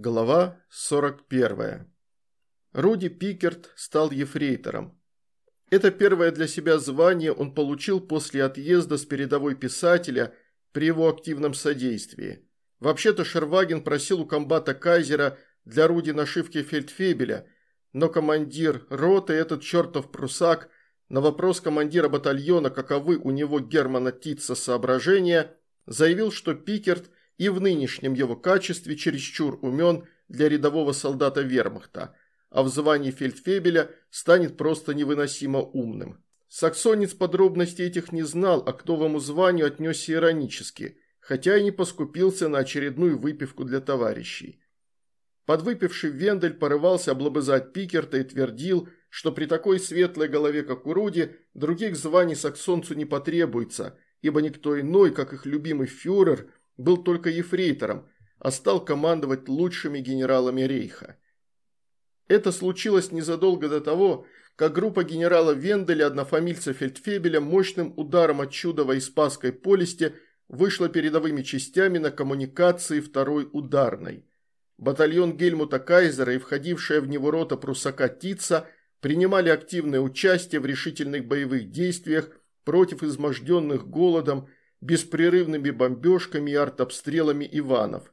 Глава 41. Руди Пикерт стал ефрейтором. Это первое для себя звание он получил после отъезда с передовой писателя при его активном содействии. Вообще-то Шерваген просил у комбата Кайзера для Руди нашивки фельдфебеля, но командир роты, этот чертов прусак, на вопрос командира батальона, каковы у него Германа Титца соображения, заявил, что Пикерт – и в нынешнем его качестве чересчур умен для рядового солдата вермахта, а в звании фельдфебеля станет просто невыносимо умным. Саксонец подробностей этих не знал, а к новому званию отнесся иронически, хотя и не поскупился на очередную выпивку для товарищей. Подвыпивший Вендель порывался облобызать Пикерта и твердил, что при такой светлой голове, как у Руди, других званий саксонцу не потребуется, ибо никто иной, как их любимый фюрер, был только ефрейтором, а стал командовать лучшими генералами рейха. Это случилось незадолго до того, как группа генерала Венделя, однофамильца Фельдфебеля, мощным ударом от Чудова и Спасской полисти вышла передовыми частями на коммуникации второй ударной. Батальон Гельмута Кайзера и входившая в него рота прусака Тица принимали активное участие в решительных боевых действиях против изможденных голодом беспрерывными бомбежками и артобстрелами Иванов.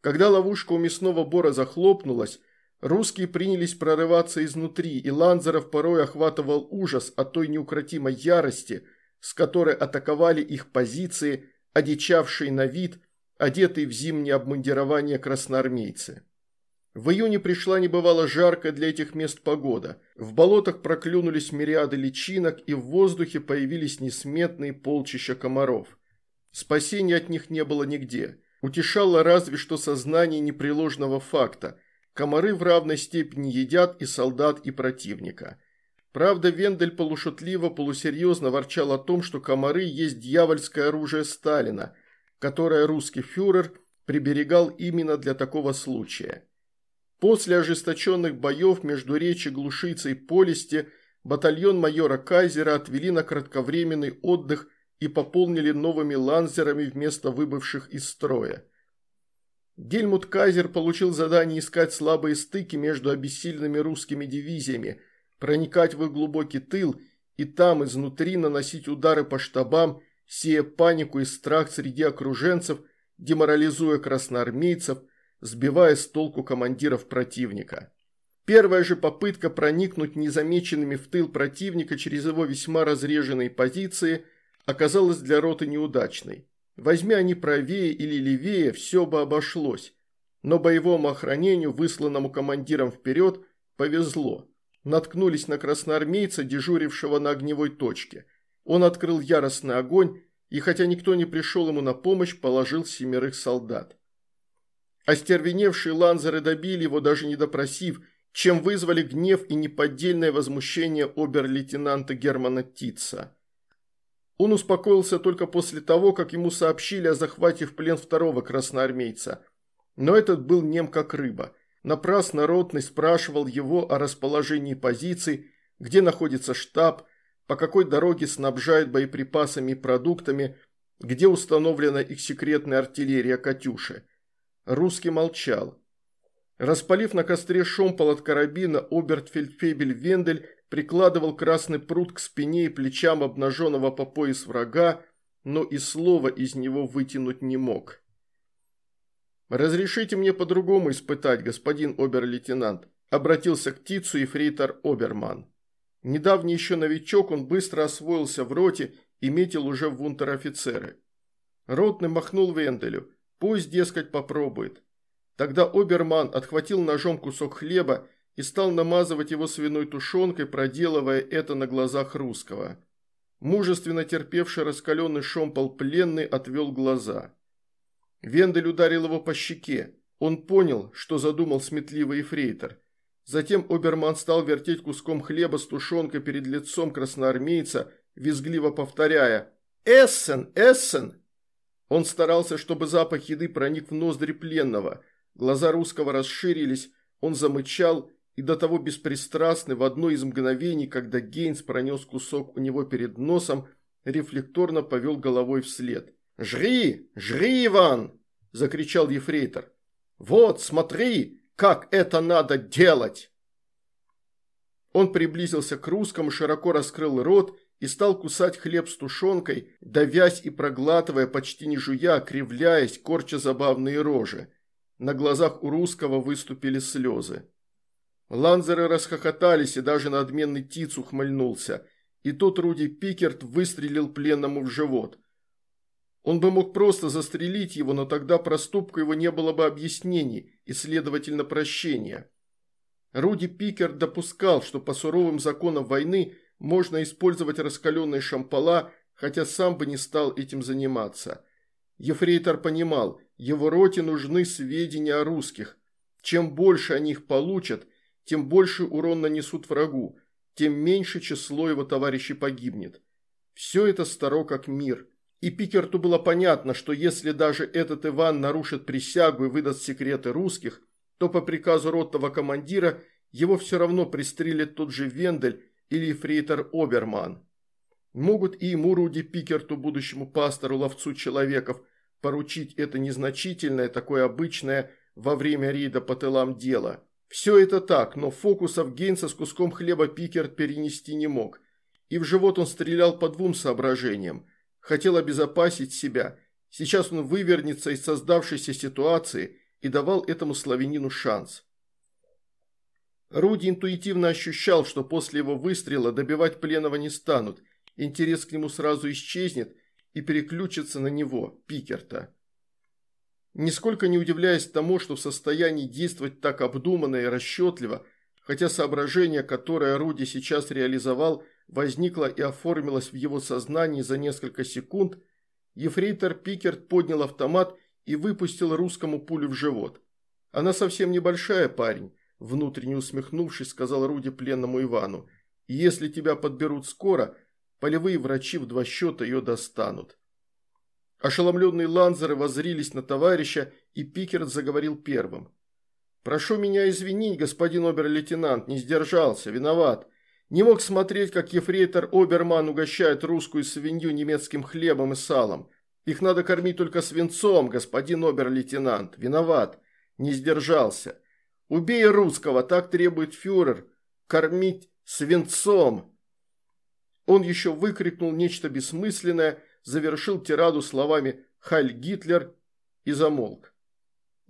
Когда ловушка у мясного бора захлопнулась, русские принялись прорываться изнутри, и Ланзеров порой охватывал ужас от той неукротимой ярости, с которой атаковали их позиции, одичавшие на вид, одетые в зимнее обмундирование красноармейцы. В июне пришла небывало жаркая для этих мест погода. В болотах проклюнулись мириады личинок, и в воздухе появились несметные полчища комаров. Спасения от них не было нигде. Утешало разве что сознание непреложного факта. Комары в равной степени едят и солдат, и противника. Правда, Вендель полушутливо, полусерьезно ворчал о том, что комары есть дьявольское оружие Сталина, которое русский фюрер приберегал именно для такого случая. После ожесточенных боев между Речи Глушицей и Полисти батальон майора Кайзера отвели на кратковременный отдых и пополнили новыми ланзерами вместо выбывших из строя. Гельмут Кайзер получил задание искать слабые стыки между обессильными русскими дивизиями, проникать в их глубокий тыл и там изнутри наносить удары по штабам, сея панику и страх среди окруженцев, деморализуя красноармейцев, сбивая с толку командиров противника. Первая же попытка проникнуть незамеченными в тыл противника через его весьма разреженные позиции – оказалась для роты неудачной. Возьми они правее или левее, все бы обошлось. Но боевому охранению, высланному командиром вперед, повезло. Наткнулись на красноармейца, дежурившего на огневой точке. Он открыл яростный огонь и, хотя никто не пришел ему на помощь, положил семерых солдат. Остервеневшие ланзеры добили его, даже не допросив, чем вызвали гнев и неподдельное возмущение обер-лейтенанта Германа Титца. Он успокоился только после того, как ему сообщили о захвате в плен второго красноармейца. Но этот был нем как рыба. Напрасно Ротный спрашивал его о расположении позиций, где находится штаб, по какой дороге снабжают боеприпасами и продуктами, где установлена их секретная артиллерия «Катюши». Русский молчал. Распалив на костре шомпол от карабина, Обертфельдфебель Вендель прикладывал красный пруд к спине и плечам обнаженного по пояс врага, но и слова из него вытянуть не мог. «Разрешите мне по-другому испытать, господин обер-лейтенант», обратился к Тицу и фрейтор Оберман. Недавний еще новичок, он быстро освоился в роте и метил уже в унтер-офицеры. Ротный махнул Венделю. Пусть, дескать, попробует. Тогда Оберман отхватил ножом кусок хлеба и стал намазывать его свиной тушенкой, проделывая это на глазах русского. Мужественно терпевший раскаленный шомпол пленный отвел глаза. Вендель ударил его по щеке. Он понял, что задумал сметливый эфрейтор. Затем Оберман стал вертеть куском хлеба с тушенкой перед лицом красноармейца, визгливо повторяя «Эссен! Эссен!». Он старался, чтобы запах еды проник в ноздри пленного. Глаза русского расширились, он замычал и до того беспристрастный в одно из мгновений, когда Гейнс пронес кусок у него перед носом, рефлекторно повел головой вслед. «Жри! Жри, Иван!» – закричал ефрейтор. Вот, смотри, как это надо делать!» Он приблизился к русскому, широко раскрыл рот и стал кусать хлеб с тушенкой, давясь и проглатывая, почти не жуя, кривляясь, корча забавные рожи. На глазах у русского выступили слезы. Ланзеры расхохотались, и даже надменный Тиц ухмыльнулся. И тут Руди Пикерт выстрелил пленному в живот. Он бы мог просто застрелить его, но тогда проступку его не было бы объяснений и, следовательно, прощения. Руди Пикерт допускал, что по суровым законам войны можно использовать раскаленные шампала, хотя сам бы не стал этим заниматься. Ефрейтор понимал, его роте нужны сведения о русских. Чем больше они их получат, тем больше урон нанесут врагу, тем меньше число его товарищей погибнет. Все это старо как мир. И Пикерту было понятно, что если даже этот Иван нарушит присягу и выдаст секреты русских, то по приказу ротного командира его все равно пристрелит тот же Вендель или фрейтор Оберман. Могут и ему, Руди Пикерту, будущему пастору-ловцу человеков, поручить это незначительное, такое обычное во время рейда по тылам дело. Все это так, но фокусов Гейнса с куском хлеба Пикерт перенести не мог. И в живот он стрелял по двум соображениям. Хотел обезопасить себя. Сейчас он вывернется из создавшейся ситуации и давал этому славянину шанс. Руди интуитивно ощущал, что после его выстрела добивать пленного не станут, интерес к нему сразу исчезнет и переключится на него, Пикерта. Нисколько не удивляясь тому, что в состоянии действовать так обдуманно и расчетливо, хотя соображение, которое Руди сейчас реализовал, возникло и оформилось в его сознании за несколько секунд, ефрейтор Пикерт поднял автомат и выпустил русскому пулю в живот. Она совсем небольшая, парень, внутренне усмехнувшись, сказал Руди пленному Ивану. «Если тебя подберут скоро, полевые врачи в два счета ее достанут». Ошеломленные ланзеры воззрились на товарища, и Пикерт заговорил первым. «Прошу меня извинить, господин обер-лейтенант, не сдержался, виноват. Не мог смотреть, как ефрейтор Оберман угощает русскую свинью немецким хлебом и салом. Их надо кормить только свинцом, господин обер-лейтенант. Виноват. Не сдержался. Убей русского, так требует фюрер. Кормить свинцом. Он еще выкрикнул нечто бессмысленное, завершил тираду словами «Халь Гитлер» и замолк.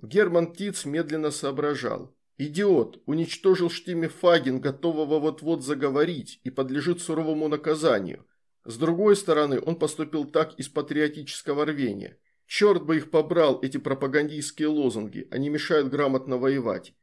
Герман Тиц медленно соображал. Идиот, уничтожил Штиме готового вот-вот заговорить, и подлежит суровому наказанию. С другой стороны, он поступил так из патриотического рвения. Черт бы их побрал, эти пропагандистские лозунги, они мешают грамотно воевать.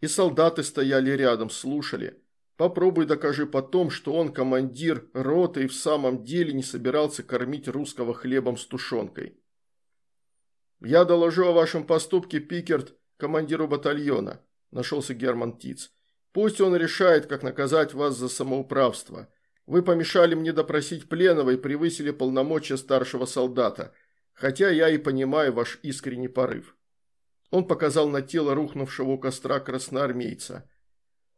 И солдаты стояли рядом, слушали. Попробуй докажи потом, что он командир роты и в самом деле не собирался кормить русского хлебом с тушенкой. «Я доложу о вашем поступке, Пикерт, командиру батальона», – нашелся Герман Тиц. «Пусть он решает, как наказать вас за самоуправство. Вы помешали мне допросить пленного и превысили полномочия старшего солдата, хотя я и понимаю ваш искренний порыв». Он показал на тело рухнувшего у костра красноармейца.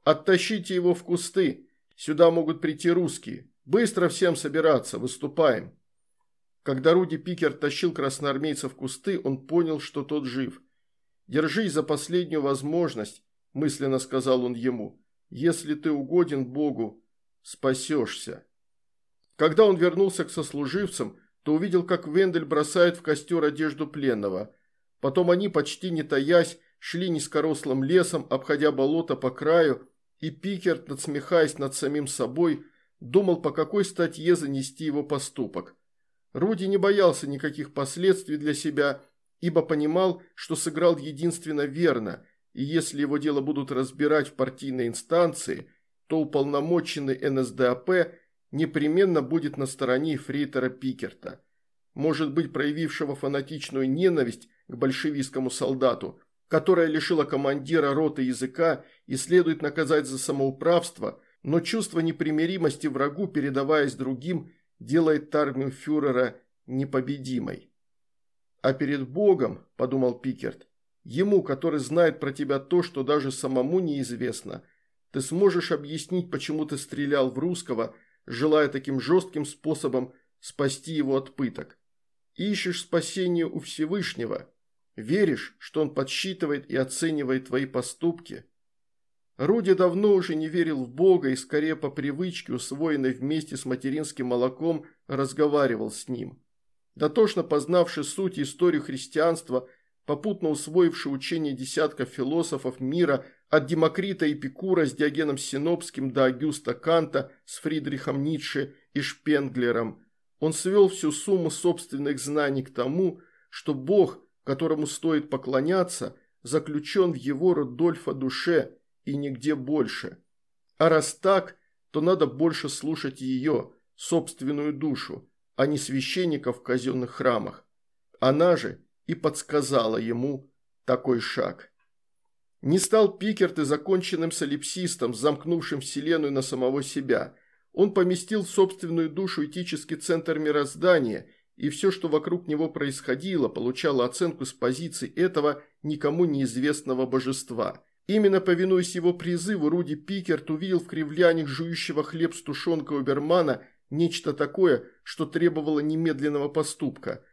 «Оттащите его в кусты. Сюда могут прийти русские. Быстро всем собираться. Выступаем». Когда Руди Пикер тащил красноармейца в кусты, он понял, что тот жив. «Держись за последнюю возможность», – мысленно сказал он ему. «Если ты угоден Богу, спасешься». Когда он вернулся к сослуживцам, то увидел, как Вендель бросает в костер одежду пленного – Потом они, почти не таясь, шли низкорослым лесом, обходя болото по краю, и Пикерт, надсмехаясь над самим собой, думал, по какой статье занести его поступок. Руди не боялся никаких последствий для себя, ибо понимал, что сыграл единственно верно, и если его дело будут разбирать в партийной инстанции, то уполномоченный НСДАП непременно будет на стороне фрейтера Пикерта. Может быть, проявившего фанатичную ненависть к большевистскому солдату, которая лишила командира роты языка и следует наказать за самоуправство, но чувство непримиримости врагу, передаваясь другим, делает армию фюрера непобедимой. «А перед Богом, – подумал Пикерт, – ему, который знает про тебя то, что даже самому неизвестно, ты сможешь объяснить, почему ты стрелял в русского, желая таким жестким способом спасти его от пыток. Ищешь спасения у Всевышнего – Веришь, что он подсчитывает и оценивает твои поступки? Руди давно уже не верил в Бога и скорее по привычке, усвоенной вместе с материнским молоком, разговаривал с ним. Дотошно познавший суть и историю христианства, попутно усвоивший учение десятков философов мира от Демокрита и Пикура с Диогеном Синопским до Агюста Канта с Фридрихом Ницше и Шпенглером, он свел всю сумму собственных знаний к тому, что Бог, которому стоит поклоняться, заключен в его Рудольфа душе и нигде больше. А раз так, то надо больше слушать ее, собственную душу, а не священников в казенных храмах. Она же и подсказала ему такой шаг. Не стал Пикерт и законченным солипсистом, замкнувшим вселенную на самого себя. Он поместил в собственную душу этический центр мироздания, и все, что вокруг него происходило, получало оценку с позиции этого никому неизвестного божества. Именно повинуясь его призыву, Руди Пикерт увидел в кривляниях жующего хлеб с тушенкой Убермана нечто такое, что требовало немедленного поступка.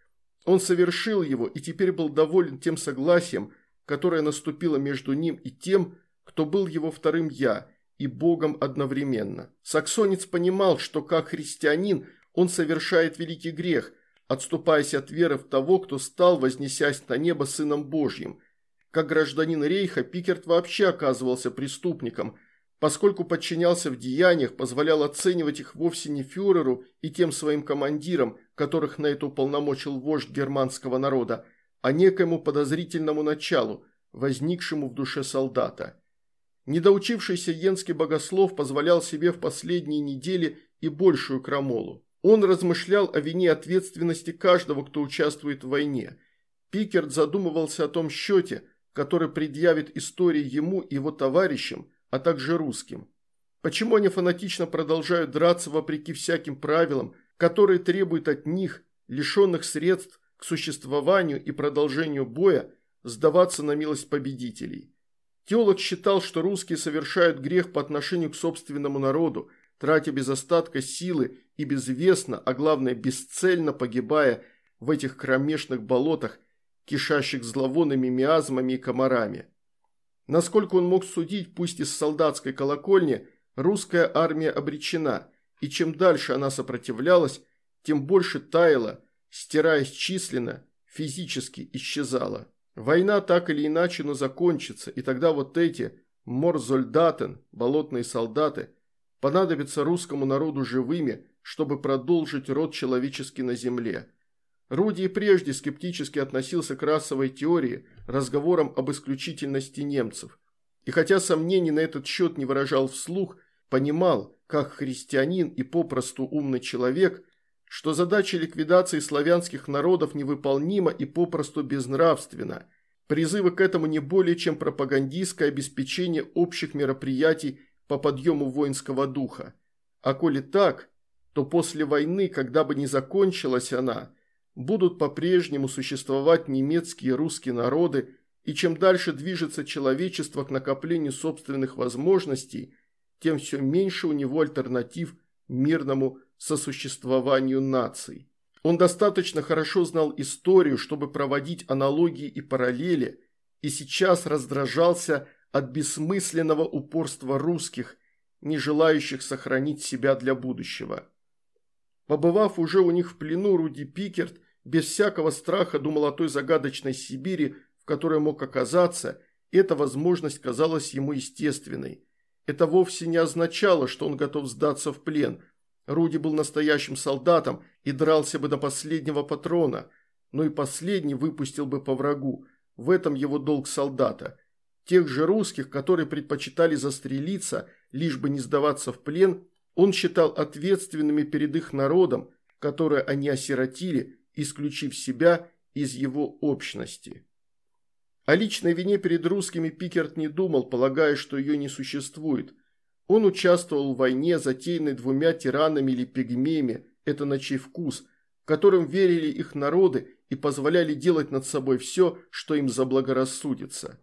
Он совершил его и теперь был доволен тем согласием, которое наступило между ним и тем, кто был его вторым «я» и Богом одновременно. Саксонец понимал, что как христианин он совершает великий грех, отступаясь от веры в того, кто стал, вознесясь на небо Сыном Божьим. Как гражданин Рейха Пикерт вообще оказывался преступником – поскольку подчинялся в деяниях, позволял оценивать их вовсе не фюреру и тем своим командирам, которых на это уполномочил вождь германского народа, а некоему подозрительному началу, возникшему в душе солдата. Недоучившийся йенский богослов позволял себе в последние недели и большую крамолу. Он размышлял о вине ответственности каждого, кто участвует в войне. Пикерт задумывался о том счете, который предъявит история ему и его товарищам, а также русским. Почему они фанатично продолжают драться вопреки всяким правилам, которые требуют от них, лишенных средств к существованию и продолжению боя, сдаваться на милость победителей? Теолог считал, что русские совершают грех по отношению к собственному народу, тратя без остатка силы и безвестно, а главное бесцельно погибая в этих кромешных болотах, кишащих зловонными миазмами и комарами. Насколько он мог судить, пусть из солдатской колокольни, русская армия обречена, и чем дальше она сопротивлялась, тем больше таяла, стираясь численно, физически исчезала. Война так или иначе, но закончится, и тогда вот эти морзольдатен, болотные солдаты, понадобятся русскому народу живыми, чтобы продолжить род человеческий на земле. Руди и прежде скептически относился к расовой теории, разговорам об исключительности немцев. И хотя сомнений на этот счет не выражал вслух, понимал, как христианин и попросту умный человек, что задача ликвидации славянских народов невыполнима и попросту безнравственна. Призывы к этому не более чем пропагандистское обеспечение общих мероприятий по подъему воинского духа. А коли так, то после войны, когда бы ни закончилась она – будут по-прежнему существовать немецкие и русские народы, и чем дальше движется человечество к накоплению собственных возможностей, тем все меньше у него альтернатив мирному сосуществованию наций. Он достаточно хорошо знал историю, чтобы проводить аналогии и параллели, и сейчас раздражался от бессмысленного упорства русских, не желающих сохранить себя для будущего. Побывав уже у них в плену, Руди Пикерт без всякого страха думал о той загадочной Сибири, в которой мог оказаться, эта возможность казалась ему естественной. Это вовсе не означало, что он готов сдаться в плен. Руди был настоящим солдатом и дрался бы до последнего патрона, но и последний выпустил бы по врагу. В этом его долг солдата. Тех же русских, которые предпочитали застрелиться, лишь бы не сдаваться в плен, он считал ответственными перед их народом, которое они осиротили, исключив себя из его общности. О личной вине перед русскими Пикерт не думал, полагая, что ее не существует. Он участвовал в войне, затеянной двумя тиранами или пигмеями, это на чей вкус, которым верили их народы и позволяли делать над собой все, что им заблагорассудится.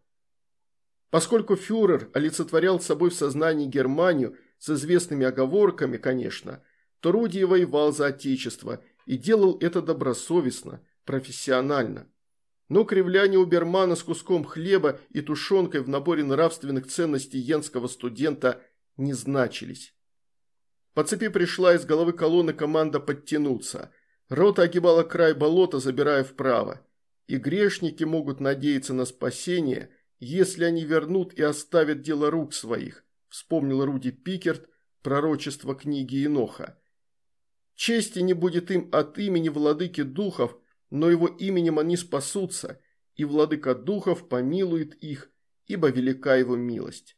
Поскольку фюрер олицетворял собой в сознании Германию – с известными оговорками, конечно, то Руди воевал за отечество и делал это добросовестно, профессионально. Но кривляне Убермана с куском хлеба и тушенкой в наборе нравственных ценностей йенского студента не значились. По цепи пришла из головы колонны команда подтянуться. Рота огибала край болота, забирая вправо. И грешники могут надеяться на спасение, если они вернут и оставят дело рук своих, вспомнил Руди Пикерт пророчество книги Еноха. Чести не будет им от имени владыки духов, но его именем они спасутся, и владыка духов помилует их, ибо велика его милость.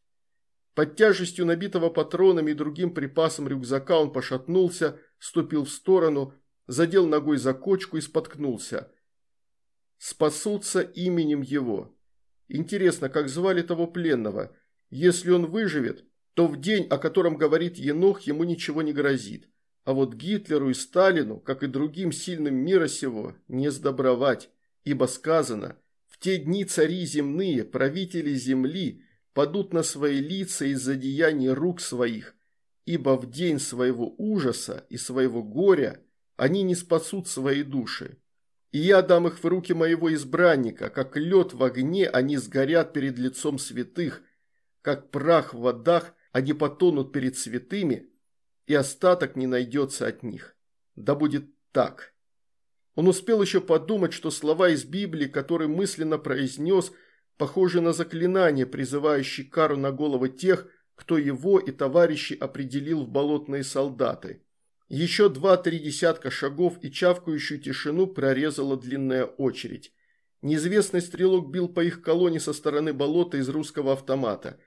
Под тяжестью набитого патронами и другим припасом рюкзака он пошатнулся, ступил в сторону, задел ногой за кочку и споткнулся. Спасутся именем его. Интересно, как звали того пленного? Если он выживет, то в день, о котором говорит Енох, ему ничего не грозит. А вот Гитлеру и Сталину, как и другим сильным мира сего, не сдобровать, ибо сказано, в те дни цари земные, правители земли, падут на свои лица из-за деяний рук своих, ибо в день своего ужаса и своего горя они не спасут свои души. И я дам их в руки моего избранника, как лед в огне они сгорят перед лицом святых, как прах в водах они потонут перед святыми, и остаток не найдется от них. Да будет так. Он успел еще подумать, что слова из Библии, которые мысленно произнес, похожи на заклинание, призывающее кару на головы тех, кто его и товарищи определил в болотные солдаты. Еще два-три десятка шагов и чавкающую тишину прорезала длинная очередь. Неизвестный стрелок бил по их колонне со стороны болота из русского автомата.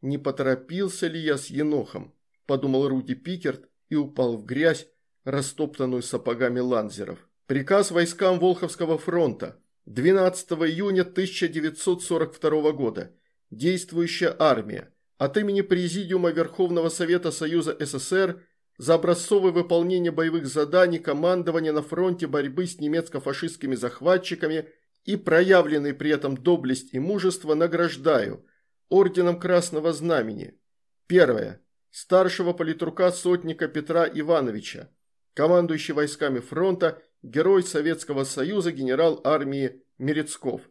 Не поторопился ли я с енохом? – подумал Руди Пикерт и упал в грязь, растоптанную сапогами ланзеров. Приказ войскам Волховского фронта. 12 июня 1942 года. Действующая армия. От имени Президиума Верховного Совета Союза СССР за образцовое выполнение боевых заданий командования на фронте борьбы с немецко-фашистскими захватчиками и проявленной при этом доблесть и мужество награждаю Орденом Красного Знамени. Первое старшего политрука сотника Петра Ивановича, командующий войсками фронта, герой Советского Союза, генерал армии Мерецков,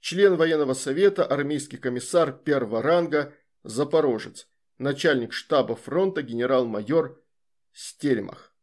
член военного совета, армейский комиссар первого ранга, Запорожец, начальник штаба фронта генерал-майор Стельмах.